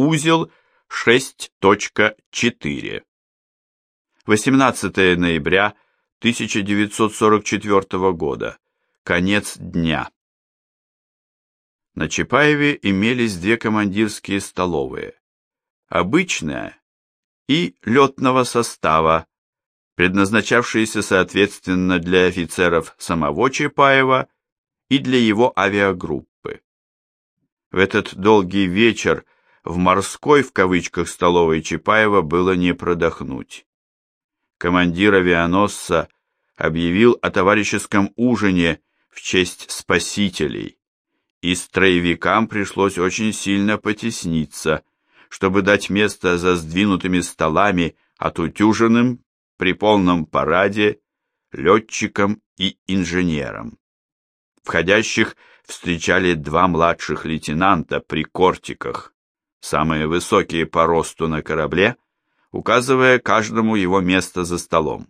узел 6.4. 18 ноября 1944 года. Конец дня. На Чапаеве имелись две командирские столовые. Обычная и летного состава, предназначавшиеся соответственно для офицеров самого Чапаева и для его авиагруппы. В этот долгий вечер в морской в кавычках столовой Чапаева было не продохнуть. Командир авианосца объявил о товарищеском ужине в честь спасителей, и строевикам пришлось очень сильно потесниться, чтобы дать место за сдвинутыми столами отутюженным при полном параде летчикам и инженерам. Входящих встречали два младших лейтенанта при кортиках, самые высокие по росту на корабле, указывая каждому его место за столом.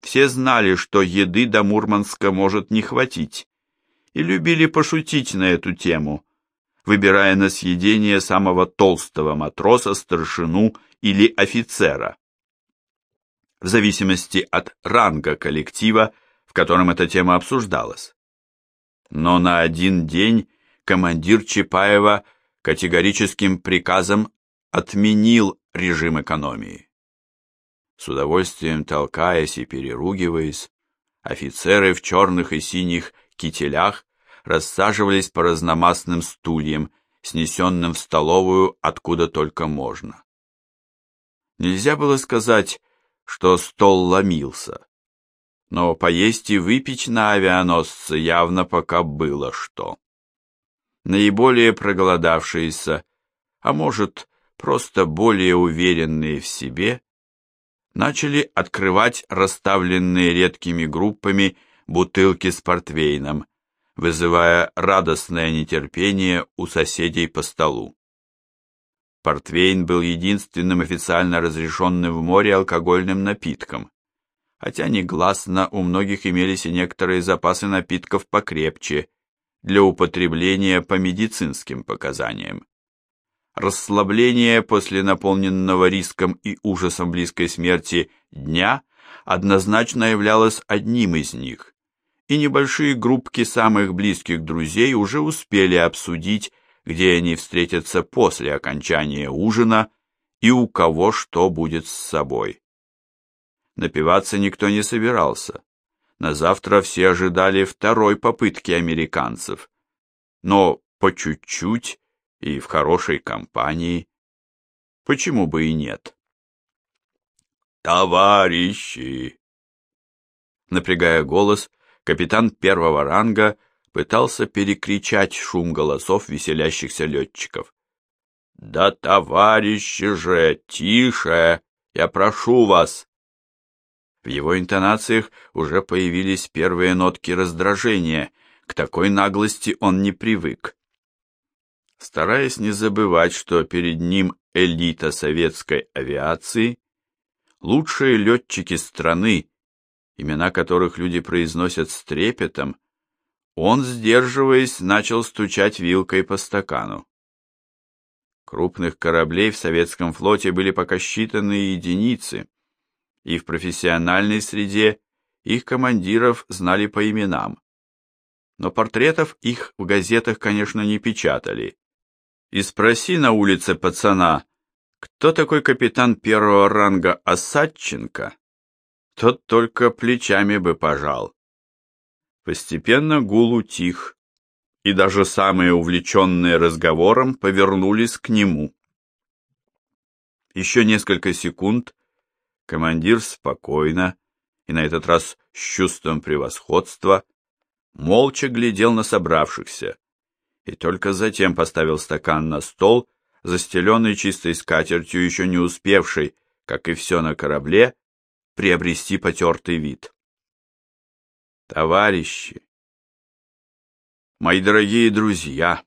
Все знали, что еды до Мурманска может не хватить, и любили пошутить на эту тему, выбирая на съедение самого толстого матроса, старшину или офицера в зависимости от ранга коллектива, в котором эта тема обсуждалась. Но на один день командир Чапаева категорическим приказом отменил режим экономии. С удовольствием толкаясь и переругиваясь, офицеры в черных и синих кителях рассаживались по разномастным стульям, снесенным в столовую откуда только можно. Нельзя было сказать, что стол ломился. Но поесть и выпить на авианосце явно пока было что. Наиболее проголодавшиеся, а может, просто более уверенные в себе, начали открывать расставленные редкими группами бутылки с портвейном, вызывая радостное нетерпение у соседей по столу. Портвейн был единственным официально разрешенным в море алкогольным напитком, хотя негласно у многих имелись и некоторые запасы напитков покрепче для употребления по медицинским показаниям. Расслабление после наполненного риском и ужасом близкой смерти дня однозначно являлось одним из них, и небольшие группки самых близких друзей уже успели обсудить где они встретятся после окончания ужина и у кого что будет с собой. Напиваться никто не собирался. На завтра все ожидали второй попытки американцев, но по чуть-чуть и в хорошей компании. Почему бы и нет? «Товарищи!» Напрягая голос, капитан первого ранга пытался перекричать шум голосов веселящихся летчиков. «Да, товарищи же, тише! Я прошу вас!» В его интонациях уже появились первые нотки раздражения, к такой наглости он не привык. Стараясь не забывать, что перед ним элита советской авиации, лучшие летчики страны, имена которых люди произносят с трепетом, он, сдерживаясь, начал стучать вилкой по стакану. Крупных кораблей в советском флоте были пока считанные единицы, и в профессиональной среде их командиров знали по именам. Но портретов их в газетах, конечно, не печатали. И спроси на улице пацана, кто такой капитан первого ранга Осадченко, тот только плечами бы пожал. Постепенно гул утих, и даже самые увлеченные разговором повернулись к нему. Еще несколько секунд командир спокойно, и на этот раз с чувством превосходства, молча глядел на собравшихся, и только затем поставил стакан на стол, застеленный чистой скатертью, еще не успевший, как и все на корабле, приобрести потертый вид. Товарищи, мои дорогие друзья,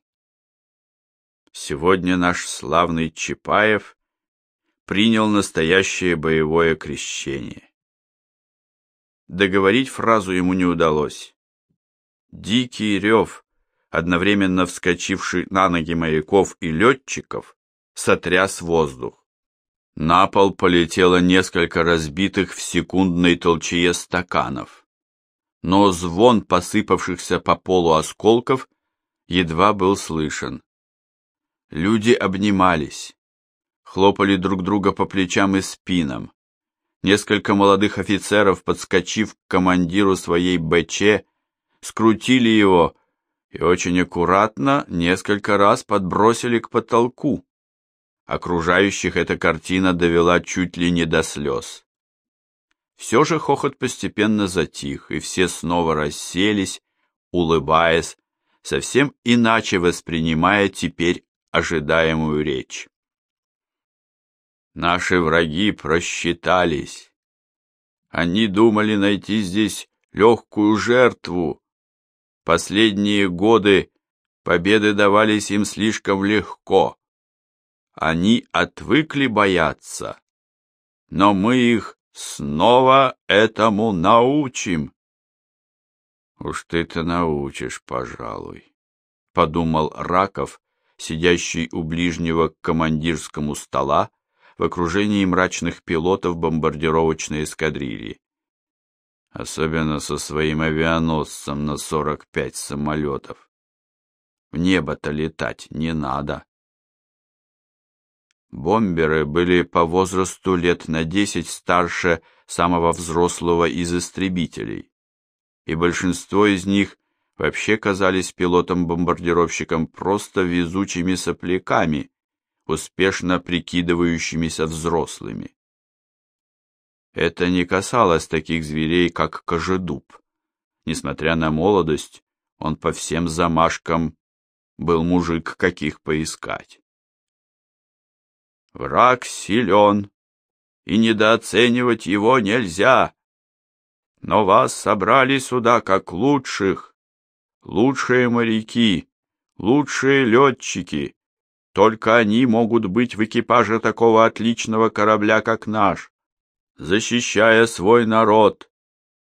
сегодня наш славный Чапаев принял настоящее боевое крещение. Договорить фразу ему не удалось. Дикий рев, одновременно вскочивший на ноги моряков и летчиков, сотряс воздух. На пол полетело несколько разбитых в секундной толчее стаканов. Но звон посыпавшихся по полу осколков едва был слышен. Люди обнимались, хлопали друг друга по плечам и спинам. Несколько молодых офицеров, подскочив к командиру своей БЧ, скрутили его и очень аккуратно несколько раз подбросили к потолку. Окружающих эта картина довела чуть ли не до слез. Все же хохот постепенно затих, и все снова расселись, улыбаясь, совсем иначе воспринимая теперь ожидаемую речь. Наши враги просчитались. Они думали найти здесь легкую жертву. Последние годы победы давались им слишком легко. Они отвыкли бояться. Но мы их снова этому научим. Уж ты-то научишь, пожалуй, подумал Раков, сидящий у ближнего к командирскому стола в окружении мрачных пилотов бомбардировочной эскадрильи. Особенно со своим авианосцем на 45 самолетов. В небо-то летать не надо. Бомберы были по возрасту лет на десять старше самого взрослого из истребителей, и большинство из них вообще казались пилотам-бомбардировщикам просто везучими сопляками, успешно прикидывающимися взрослыми. Это не касалось таких зверей, как кожедуб. Несмотря на молодость, он по всем замашкам был мужик, каких поискать. Враг силен, и недооценивать его нельзя. Но вас собрали сюда как лучших, лучшие моряки, лучшие летчики. Только они могут быть в экипаже такого отличного корабля, как наш. Защищая свой народ,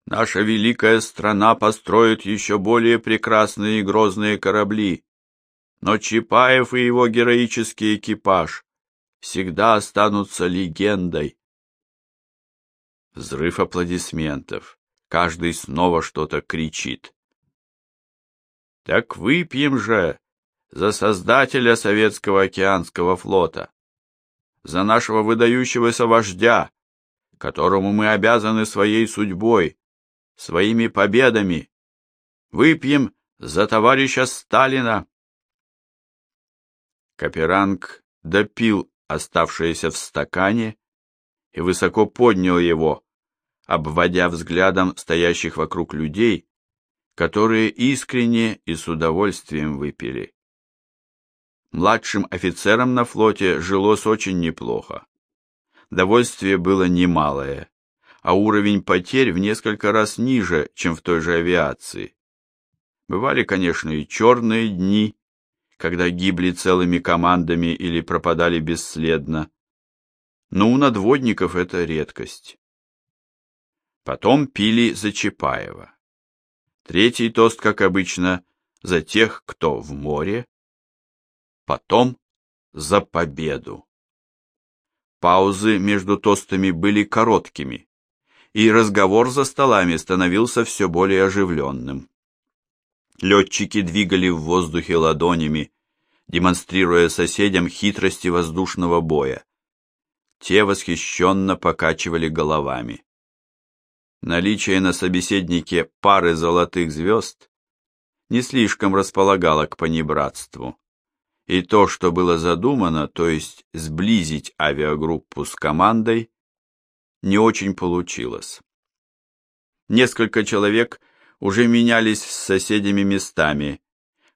наша великая страна построит еще более прекрасные и грозные корабли. Но Чапаев и его героический экипаж всегда останутся легендой. Взрыв аплодисментов. Каждый снова что-то кричит. Так выпьем же за создателя советского океанского флота, за нашего выдающегося вождя, которому мы обязаны своей судьбой, своими победами. Выпьем за товарища Сталина. Каперанг допил оставшееся в стакане, и высоко поднял его, обводя взглядом стоящих вокруг людей, которые искренне и с удовольствием выпили. Младшим офицерам на флоте жилось очень неплохо. Довольствие было немалое, а уровень потерь в несколько раз ниже, чем в той же авиации. Бывали, конечно, и черные дни, когда гибли целыми командами или пропадали бесследно. Но у надводников это редкость. Потом пили за Чапаева. Третий тост, как обычно, за тех, кто в море. Потом за победу. Паузы между тостами были короткими, и разговор за столами становился все более оживленным. Летчики двигали в воздухе ладонями, демонстрируя соседям хитрости воздушного боя. Те восхищенно покачивали головами. Наличие на собеседнике пары золотых звезд не слишком располагало к понебратству. И то, что было задумано, то есть сблизить авиагруппу с командой, не очень получилось. Несколько человек – уже менялись с соседями местами,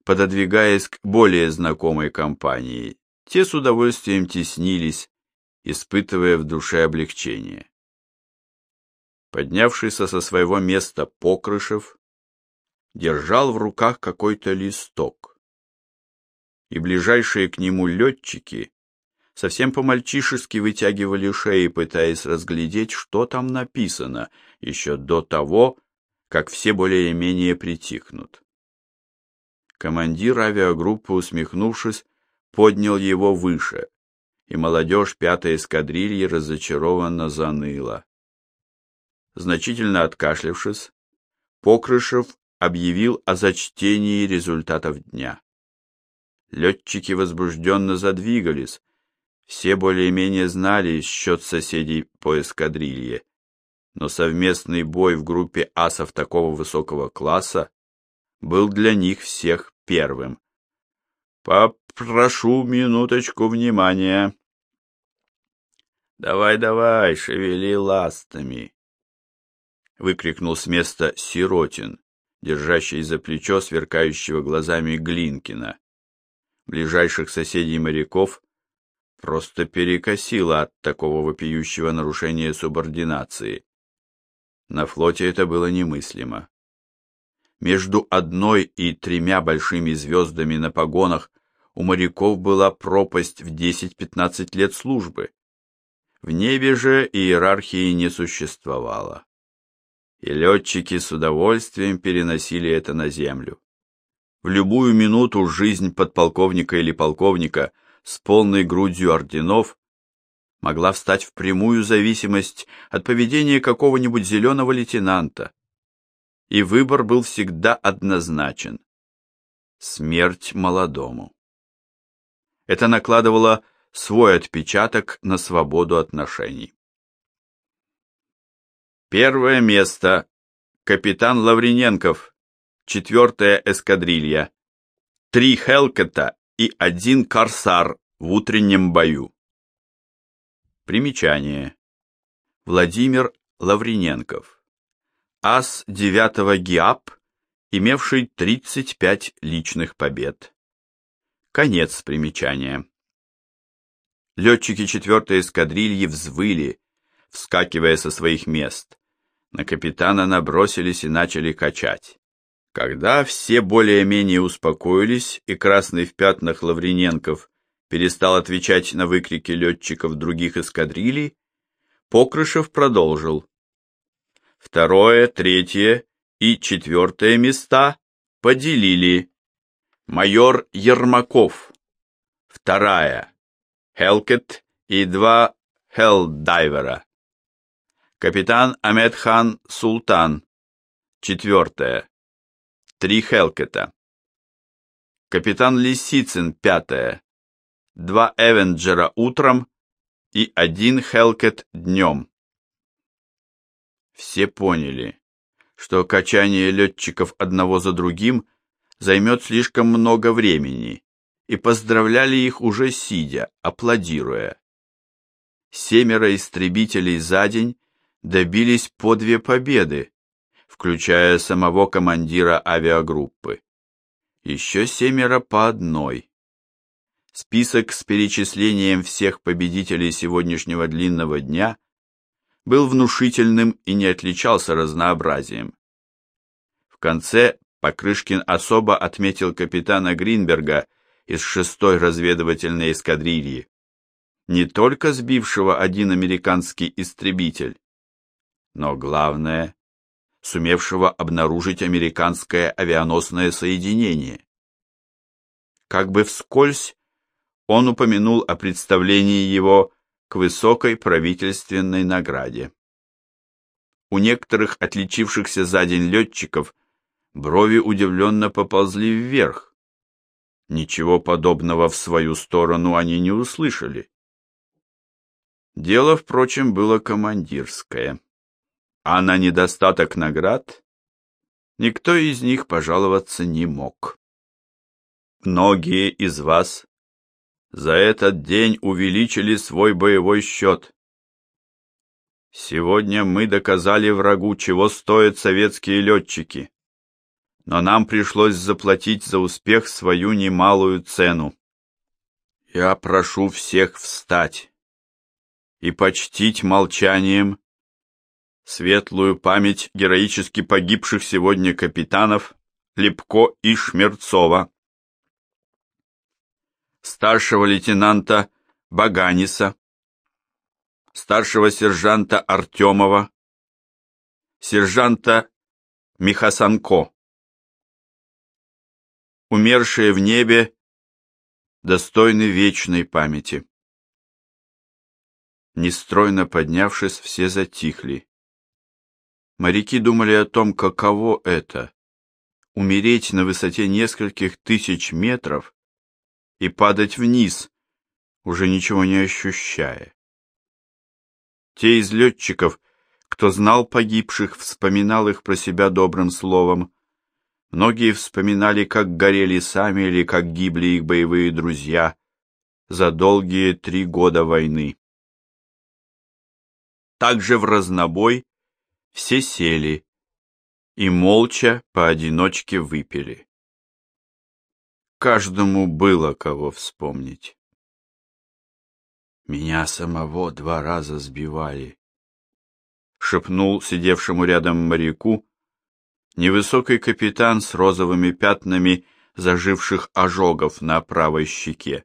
пододвигаясь к более знакомой компании. Те с удовольствием теснились, испытывая в душе облегчение. Поднявшийся со своего места Покрышев держал в руках какой-то листок, и ближайшие к нему летчики совсем по-мальчишески вытягивали шеи, пытаясь разглядеть, что там написано, еще до того, как все более-менее притихнут. Командир авиагруппы, усмехнувшись, поднял его выше, и молодежь пятой эскадрильи разочарованно заныла. Значительно откашлявшись, Покрышев объявил о зачтении результатов дня. Летчики возбужденно задвигались, все более-менее знали счет соседей по эскадрилье, но совместный бой в группе асов такого высокого класса был для них всех первым. «Попрошу минуточку внимания», «Давай, давай, шевели ластами!» Выкрикнул с места Сиротин, держащий за плечо сверкающего глазами Глинкина. Ближайших соседей моряков просто перекосило от такого вопиющего нарушения субординации. На флоте это было немыслимо. Между одной и тремя большими звездами на погонах у моряков была пропасть в 10-15 лет службы. В небе же иерархии не существовало. И летчики с удовольствием переносили это на землю. В любую минуту жизнь подполковника или полковника с полной грудью орденов могла встать в прямую зависимость от поведения какого-нибудь зеленого лейтенанта. И выбор был всегда однозначен. Смерть молодому. Это накладывало свой отпечаток на свободу отношений. Первое место. Капитан Лавриненков, четвертая эскадрилья. Три Хелкета и один Корсар в утреннем бою. Примечание. Владимир Лавриненков. Ас 9 ГИАП, имевший 35 личных побед. Конец примечания. Летчики четвертой эскадрильи взвыли, вскакивая со своих мест. На капитана набросились и начали качать. Когда все более-менее успокоились, и красный в пятнах Лавриненков перестал отвечать на выкрики летчиков других эскадрилий, Покрышев продолжил. Второе, третье и четвертое места поделили майор Ермаков, вторая Хелкет и два Хелдайвера. Капитан Амедхан Султан. Четвертое. Три Хелкета. Капитан Лисицын. Пятое. Два Эвенджера утром и один Хелкет днем. Все поняли, что качание летчиков одного за другим займет слишком много времени, и поздравляли их уже сидя, аплодируя. Семеро истребителей за день добились по две победы, включая самого командира авиагруппы. Еще семеро по одной. Список с перечислением всех победителей сегодняшнего длинного дня был внушительным и не отличался разнообразием. В конце Покрышкин особо отметил капитана Гринберга из шестой разведывательной эскадрильи, не только сбившего один американский истребитель, но главное, сумевшего обнаружить американское авианосное соединение. Как бы вскользь он упомянул о представлении его к высокой правительственной награде. У некоторых отличившихся за день летчиков брови удивленно поползли вверх, Ничего подобного в свою сторону они не услышали. Дело, впрочем, было командирское. А на недостаток наград никто из них пожаловаться не мог. Многие из вас за этот день увеличили свой боевой счет. Сегодня мы доказали врагу, чего стоят советские летчики но нам пришлось заплатить за успех свою немалую цену. Я прошу всех встать и почтить молчанием светлую память героически погибших сегодня капитанов Лепко и Шмерцова, старшего лейтенанта Баганиса, старшего сержанта Артемова, сержанта Михасанко умершие в небе, достойны вечной памяти. Нестройно поднявшись, все затихли. Моряки думали о том, каково это — умереть на высоте нескольких тысяч метров и падать вниз, уже ничего не ощущая. Те из летчиков, кто знал погибших, вспоминал их про себя добрым словом. Многие вспоминали, как горели сами или как гибли их боевые друзья за долгие три года войны. Также в разнобой все сели и молча поодиночке выпили. Каждому было кого вспомнить. Меня самого два раза сбивали, шепнул сидевшему рядом моряку невысокий капитан с розовыми пятнами заживших ожогов на правой щеке.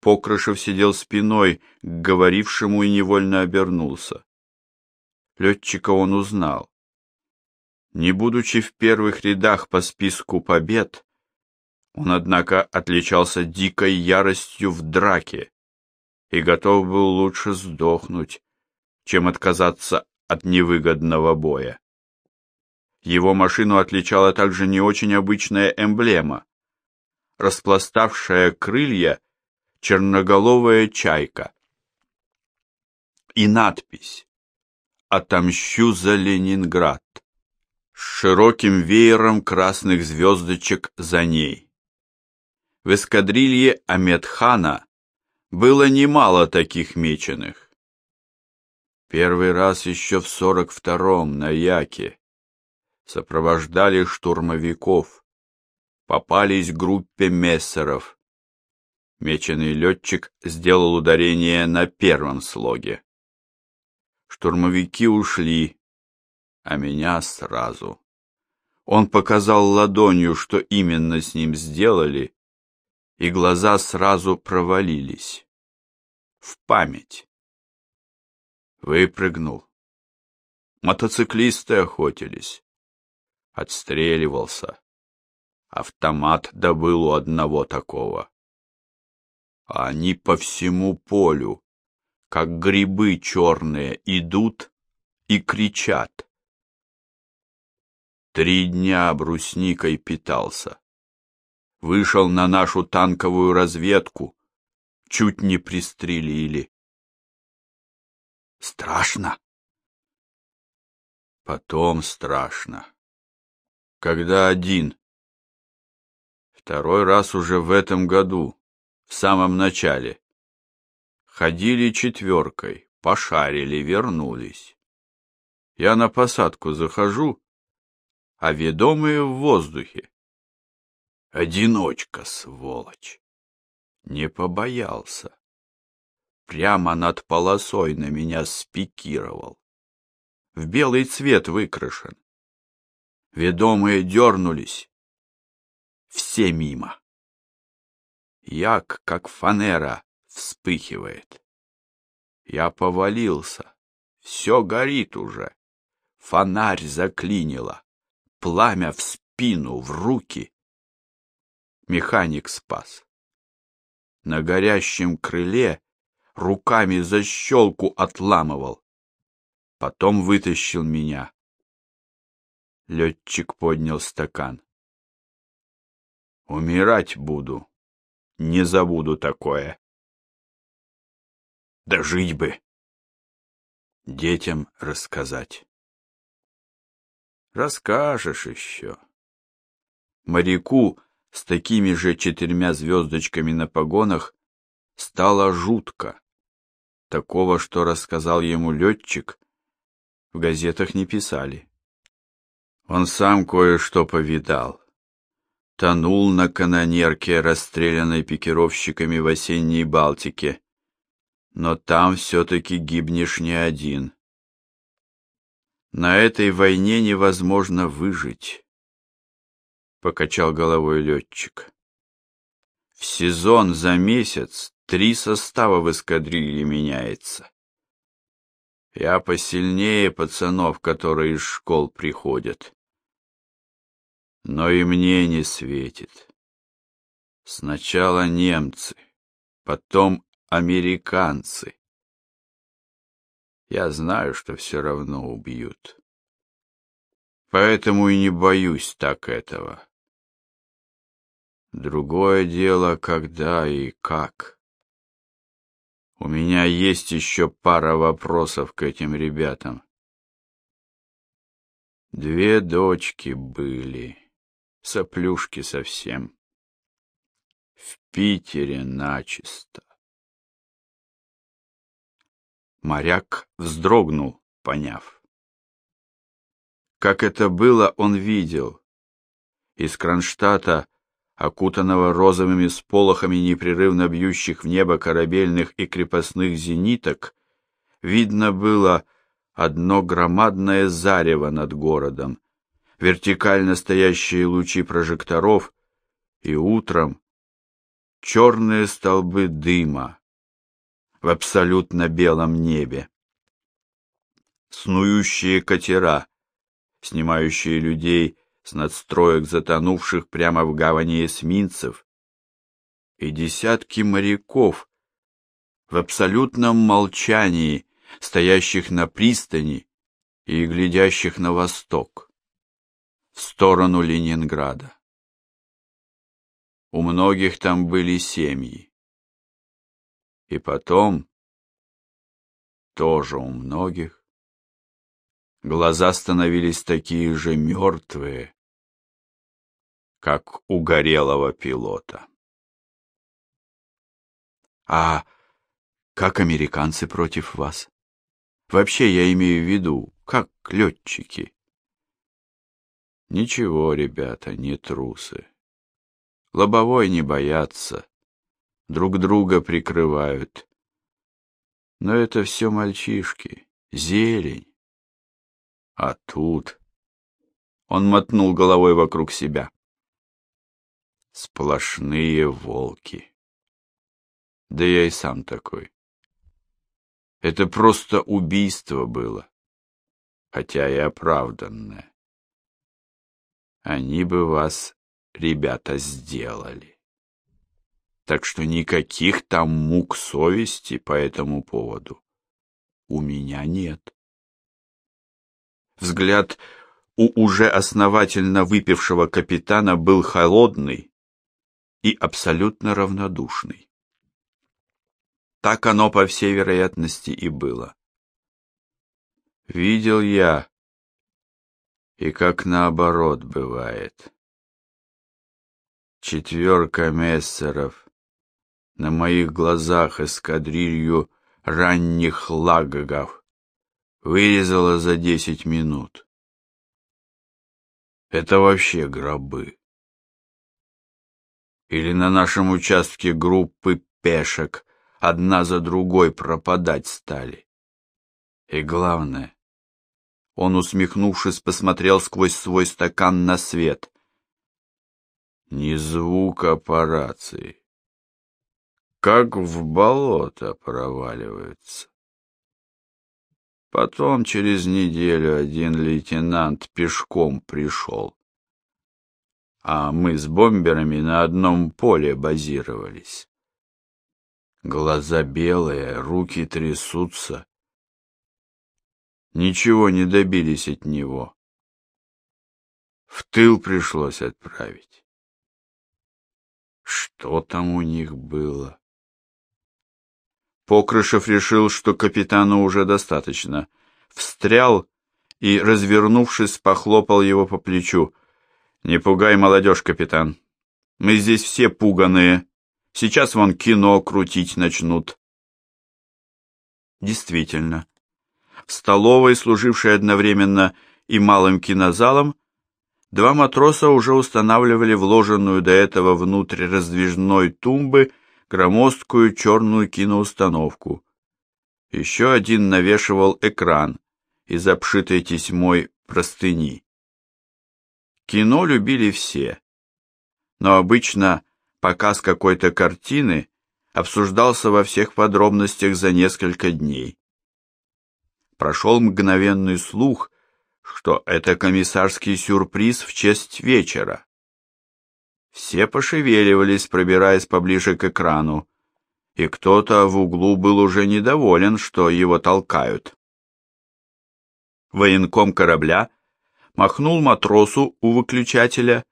Покрышев сидел спиной к говорившему и невольно обернулся. Летчика он узнал. Не будучи в первых рядах по списку побед, он, однако, отличался дикой яростью в драке и готов был лучше сдохнуть, чем отказаться от невыгодного боя. Его машину отличала также не очень обычная эмблема, распластавшая крылья черноголовая чайка. И надпись «Отомщу за Ленинград» с широким веером красных звездочек за ней. В эскадрилье Амедхана было немало таких меченых. Первый раз еще в сорок втором на Яке сопровождали штурмовиков, попались группе мессеров, Меченый летчик сделал ударение на первом слоге. Штурмовики ушли, а меня сразу. Он показал ладонью, что именно с ним сделали, и глаза сразу провалились. В память. Выпрыгнул. Мотоциклисты охотились. Отстреливался. Автомат добыл у одного такого а они по всему полю, как грибы черные, идут и кричат. Три дня брусникой питался. Вышел на нашу танковую разведку, чуть не пристрелили. Страшно? Потом страшно. Когда один. Второй раз уже в этом году в самом начале. Ходили четверкой, пошарили, вернулись. Я на посадку захожу, а ведомые в воздухе. Одиночка, сволочь. Не побоялся. Прямо над полосой на меня спикировал. В белый цвет выкрашен. Ведомые дернулись. Все мимо. Як, как фанера, вспыхивает. Я повалился. Все горит уже. Фонарь заклинило. Пламя в спину, в руки. Механик спас. На горящем крыле руками защелку отламывал. Потом вытащил меня. Летчик поднял стакан. Умирать буду. Не забуду такое. Да жить бы. Детям рассказать. Расскажешь еще. Моряку с такими же четырьмя звездочками на погонах стало жутко. Такого, что рассказал ему летчик, в газетах не писали. Он сам кое-что повидал тонул на канонерке, расстрелянной пикировщиками в осенней Балтике. Но там все-таки гибнешь не один. На этой войне невозможно выжить, — покачал головой летчик. В сезон за месяц три состава в эскадрилье меняется. Я посильнее пацанов, которые из школ приходят но и мне не светит. Сначала немцы, потом американцы, Я знаю, что все равно убьют. Поэтому и не боюсь так этого. Другое дело, когда и как. У меня есть еще пара вопросов к этим ребятам. Две дочки были, соплюшки совсем. В Питере начисто. Моряк вздрогнул, поняв. Как это было, он видел. Из Кронштадта, окутанного розовыми сполохами непрерывно бьющих в небо корабельных и крепостных зениток, видно было одно громадное зарево над городом, вертикально стоящие лучи прожекторов и утром черные столбы дыма в абсолютно белом небе. Снующие катера, снимающие людей с надстроек затонувших прямо в гавани эсминцев, и десятки моряков в абсолютном молчании, стоящих на пристани и глядящих на восток, в сторону Ленинграда. У многих там были семьи. И потом, тоже у многих, глаза становились такие же мертвые, как у горелого пилота. А как американцы против вас? Вообще я имею в виду, как летчики. Ничего, ребята, не трусы. Лобовой не боятся, друг друга прикрывают. Но это все мальчишки, зелень. А тут... Он мотнул головой вокруг себя. Сплошные волки. Да я и сам такой. Это просто убийство было, хотя и оправданное. Они бы вас ребята сделали. Так что никаких там мук совести по этому поводу у меня нет. Взгляд у уже основательно выпившего капитана был холодный и абсолютно равнодушный. Так оно, по всей вероятности, и было. Видел я, и как наоборот бывает. Четверка мессеров на моих глазах эскадрилью ранних лагогов вырезала за десять минут. Это вообще гробы. Или на нашем участке группы пешек одна за другой пропадать стали. И главное, он, усмехнувшись, посмотрел сквозь свой стакан на свет. Ни звука по рации. Как в болото проваливаются. Потом через неделю один лейтенант пешком пришел. А мы с бомберами на одном поле базировались. Глаза белые, руки трясутся. Ничего не добились от него. В тыл пришлось отправить. Что там у них было? Покрышев решил, что капитану уже достаточно. Встрял и, развернувшись, похлопал его по плечу. «Не пугай молодежь, капитан. Мы здесь все пуганые. Сейчас вон кино крутить начнут». Действительно. В столовой, служившей одновременно и малым кинозалом, Два матроса уже устанавливали вложенную до этого внутрь раздвижной тумбы громоздкую черную киноустановку. Еще один навешивал экран из обшитой тесьмой простыни. Кино любили все, но обычно показ какой-то картины обсуждался во всех подробностях за несколько дней. Прошел мгновенный слух, что это комиссарский сюрприз в честь вечера. Все пошевеливались, пробираясь поближе к экрану, и кто-то в углу был уже недоволен, что его толкают. Военком корабля махнул матросу у выключателя,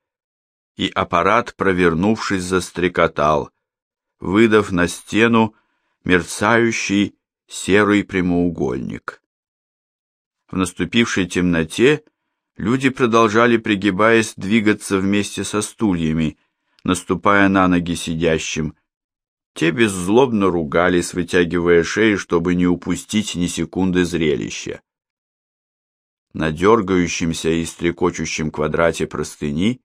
и аппарат, провернувшись, застрекотал, выдав на стену мерцающий серый прямоугольник. В наступившей темноте люди продолжали, пригибаясь, двигаться вместе со стульями, наступая на ноги сидящим. Те беззлобно ругались, вытягивая шеи, чтобы не упустить ни секунды зрелища. На дергающемся и стрекочущем квадрате простыни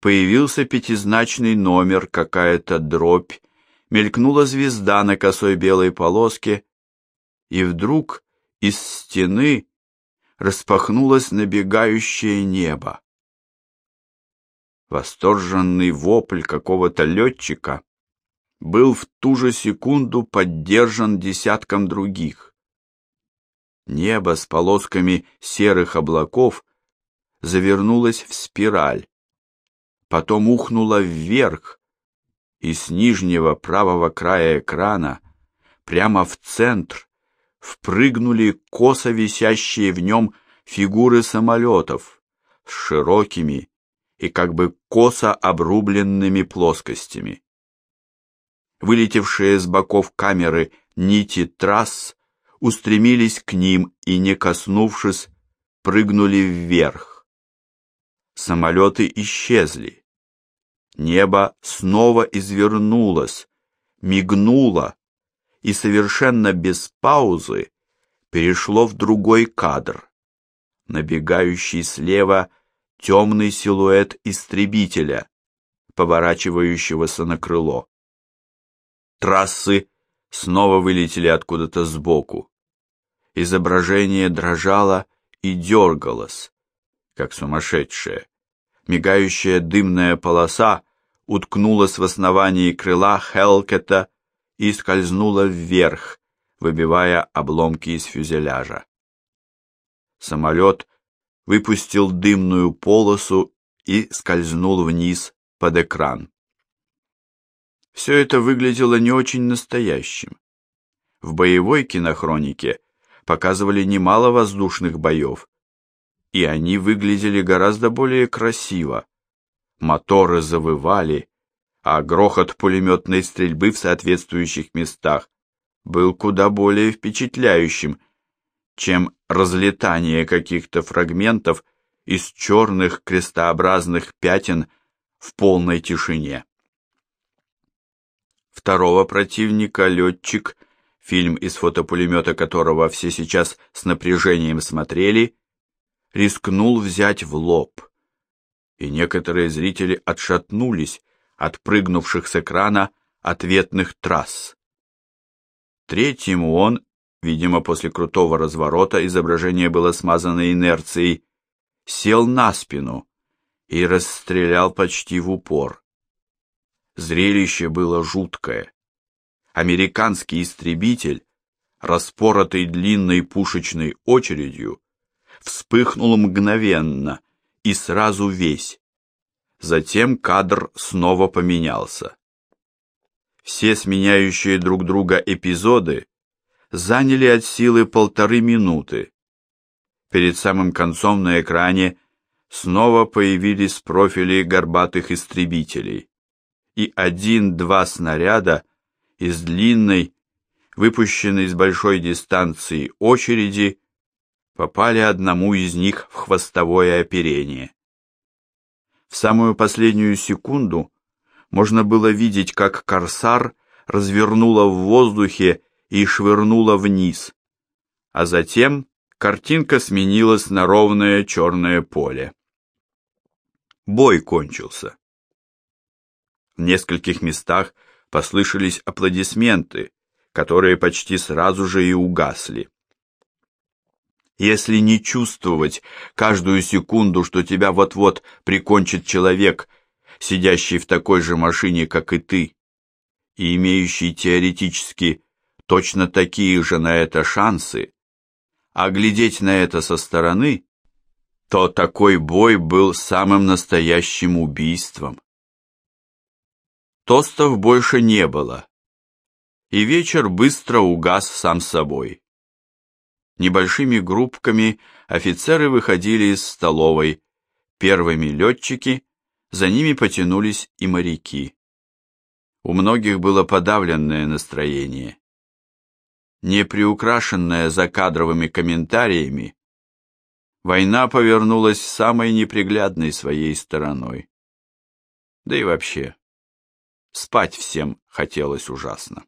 появился пятизначный номер, какая-то дробь, мелькнула звезда на косой белой полоске, и вдруг из стены распахнулось набегающее небо. Восторженный вопль какого-то летчика был в ту же секунду поддержан десятком других. Небо с полосками серых облаков завернулось в спираль, потом ухнуло вверх, и с нижнего правого края экрана прямо в центр впрыгнули косо висящие в нем фигуры самолетов с широкими и как бы косо обрубленными плоскостями. Вылетевшие с боков камеры нити трасс устремились к ним и, не коснувшись, прыгнули вверх. Самолеты исчезли. Небо снова извернулось, мигнуло и совершенно без паузы перешло в другой кадр. Набегающий слева темный силуэт истребителя, поворачивающегося на крыло. Трассы снова вылетели откуда-то сбоку. Изображение дрожало и дергалось, как сумасшедшее. Мигающая дымная полоса уткнулась в основании крыла Хелкета и скользнула вверх, выбивая обломки из фюзеляжа. Самолет выпустил дымную полосу и скользнул вниз под экран. Все это выглядело не очень настоящим. В боевой кинохронике показывали немало воздушных боев, и они выглядели гораздо более красиво. Моторы завывали, а грохот пулеметной стрельбы в соответствующих местах был куда более впечатляющим, чем разлетание каких-то фрагментов из черных крестообразных пятен в полной тишине. Второго противника летчик, фильм из фотопулемета которого все сейчас с напряжением смотрели, рискнул взять в лоб, и некоторые зрители отшатнулись, от прыгнувших с экрана ответных трасс. Третьим он, видимо, после крутого разворота изображение было смазано инерцией, сел на спину и расстрелял почти в упор. Зрелище было жуткое. Американский истребитель, распоротый длинной пушечной очередью, вспыхнул мгновенно и сразу весь, Затем кадр снова поменялся. Все сменяющие друг друга эпизоды заняли от силы полторы минуты. Перед самым концом на экране снова появились профили горбатых истребителей, и один-два снаряда из длинной, выпущенной с большой дистанции очереди, попали одному из них в хвостовое оперение. В самую последнюю секунду можно было видеть, как корсар развернула в воздухе и швырнула вниз, а затем картинка сменилась на ровное черное поле. Бой кончился. В нескольких местах послышались аплодисменты, которые почти сразу же и угасли. Если не чувствовать каждую секунду, что тебя вот-вот прикончит человек, сидящий в такой же машине, как и ты, и имеющий теоретически точно такие же на это шансы, а глядеть на это со стороны, то такой бой был самым настоящим убийством. Тостов больше не было, и вечер быстро угас сам собой. Небольшими группками офицеры выходили из столовой, первыми летчики, за ними потянулись и моряки. У многих было подавленное настроение. Не приукрашенная закадровыми комментариями, война повернулась самой неприглядной своей стороной. Да и вообще, спать всем хотелось ужасно.